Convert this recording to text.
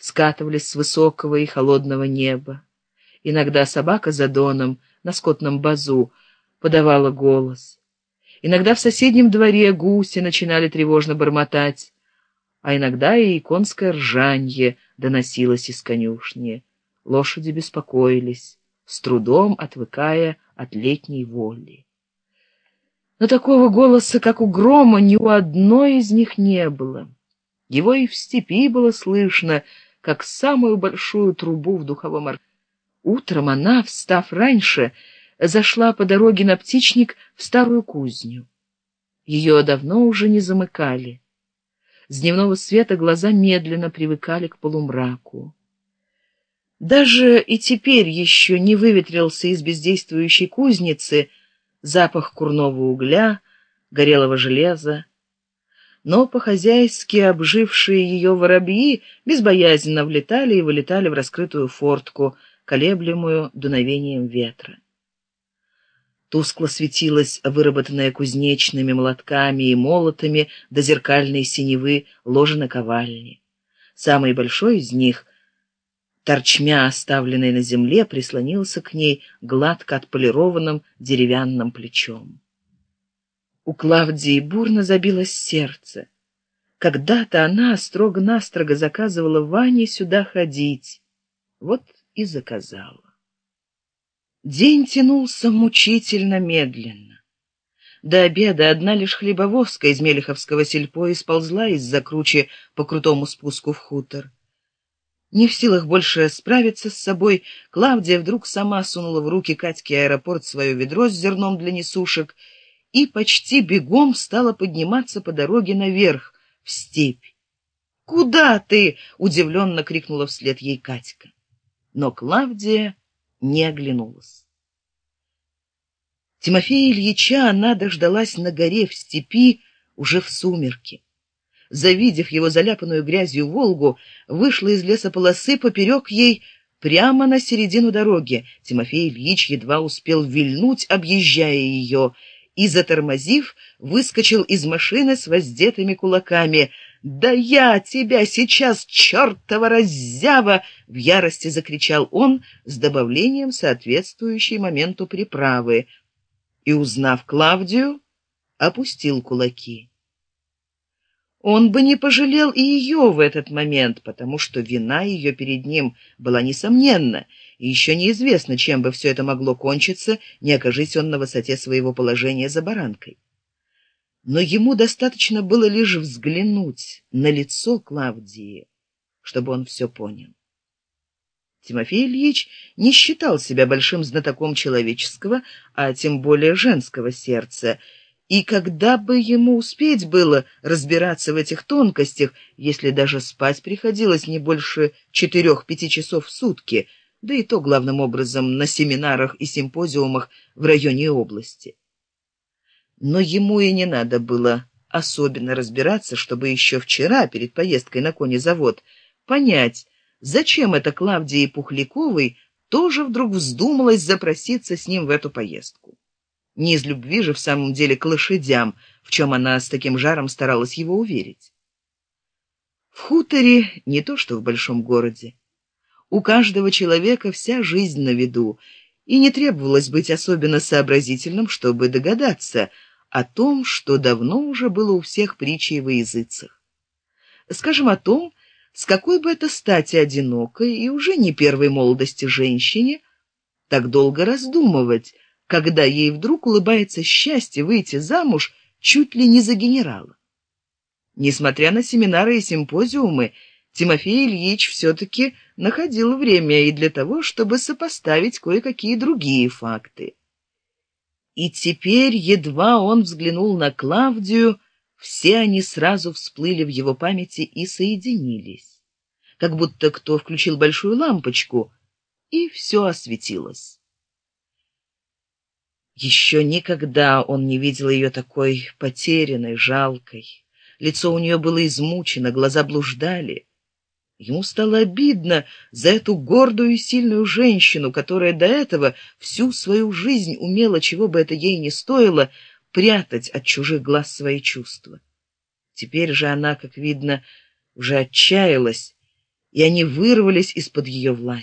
скатывались с высокого и холодного неба. Иногда собака за доном на скотном базу подавала голос. Иногда в соседнем дворе гуси начинали тревожно бормотать, а иногда и конское ржанье доносилось из конюшни. Лошади беспокоились, с трудом отвыкая от летней воли. Но такого голоса, как у грома, ни у одной из них не было. Его и в степи было слышно, как самую большую трубу в духовом оркестре. Утром она, встав раньше, зашла по дороге на птичник в старую кузню. Ее давно уже не замыкали. С дневного света глаза медленно привыкали к полумраку. Даже и теперь еще не выветрился из бездействующей кузницы запах курного угля, горелого железа, но по-хозяйски обжившие ее воробьи безбоязненно влетали и вылетали в раскрытую фортку, колеблемую дуновением ветра. Тускло светилась выработанная кузнечными молотками и молотами до зеркальной синевы ложа наковальни. Самый большой из них, торчмя оставленный на земле, прислонился к ней гладко отполированным деревянным плечом. У Клавдии бурно забилось сердце. Когда-то она строго-настрого заказывала Ване сюда ходить. Вот и заказала. День тянулся мучительно медленно. До обеда одна лишь Хлебововска из Мелеховского сельпо исползла из-за кручи по крутому спуску в хутор. Не в силах больше справиться с собой, Клавдия вдруг сама сунула в руки Катьке аэропорт свое ведро с зерном для несушек и почти бегом стала подниматься по дороге наверх, в степь. «Куда ты?» — удивленно крикнула вслед ей Катька но Клавдия не оглянулась. Тимофея Ильича она дождалась на горе в степи уже в сумерки. Завидев его заляпанную грязью Волгу, вышла из лесополосы поперек ей прямо на середину дороги. Тимофей Ильич едва успел вильнуть, объезжая ее, и, затормозив, выскочил из машины с воздетыми кулаками — «Да я тебя сейчас, чертова раззява!» — в ярости закричал он с добавлением соответствующей моменту приправы и, узнав Клавдию, опустил кулаки. Он бы не пожалел и ее в этот момент, потому что вина ее перед ним была несомненна, и еще неизвестно, чем бы все это могло кончиться, не окажись он на высоте своего положения за баранкой но ему достаточно было лишь взглянуть на лицо Клавдии, чтобы он все понял. Тимофей Ильич не считал себя большим знатоком человеческого, а тем более женского сердца, и когда бы ему успеть было разбираться в этих тонкостях, если даже спать приходилось не больше четырех-пяти часов в сутки, да и то главным образом на семинарах и симпозиумах в районе области но ему и не надо было особенно разбираться, чтобы еще вчера, перед поездкой на конезавод, понять, зачем это Клавдии Пухляковой тоже вдруг вздумалось запроситься с ним в эту поездку. Не из любви же в самом деле к лошадям, в чем она с таким жаром старалась его уверить. В хуторе не то что в большом городе. У каждого человека вся жизнь на виду, и не требовалось быть особенно сообразительным, чтобы догадаться — о том, что давно уже было у всех притчей во языцах. Скажем о том, с какой бы это стати одинокой и уже не первой молодости женщине так долго раздумывать, когда ей вдруг улыбается счастье выйти замуж чуть ли не за генерала. Несмотря на семинары и симпозиумы, Тимофей Ильич все-таки находил время и для того, чтобы сопоставить кое-какие другие факты. И теперь, едва он взглянул на Клавдию, все они сразу всплыли в его памяти и соединились. Как будто кто включил большую лампочку, и все осветилось. Еще никогда он не видел ее такой потерянной, жалкой. Лицо у нее было измучено, глаза блуждали. Ему стало обидно за эту гордую и сильную женщину, которая до этого всю свою жизнь умела, чего бы это ей ни стоило, прятать от чужих глаз свои чувства. Теперь же она, как видно, уже отчаялась и они вырвались из-под ее власти.